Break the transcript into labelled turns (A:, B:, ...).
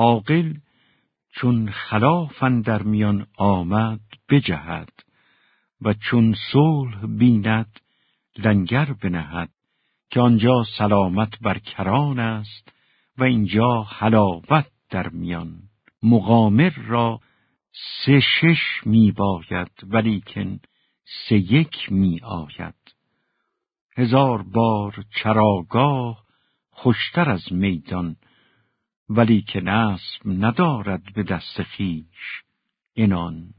A: عاقل چون خلافن در میان آمد بجهد و چون صلح بیند لنگر بنهد که آنجا سلامت بر کران است و اینجا حلاوت در میان. مقامر را سه شش می باید ولیکن سه یک می آید. هزار بار چراگاه خوشتر از میدان ولی که نسب ندارد به دست خیش. اینان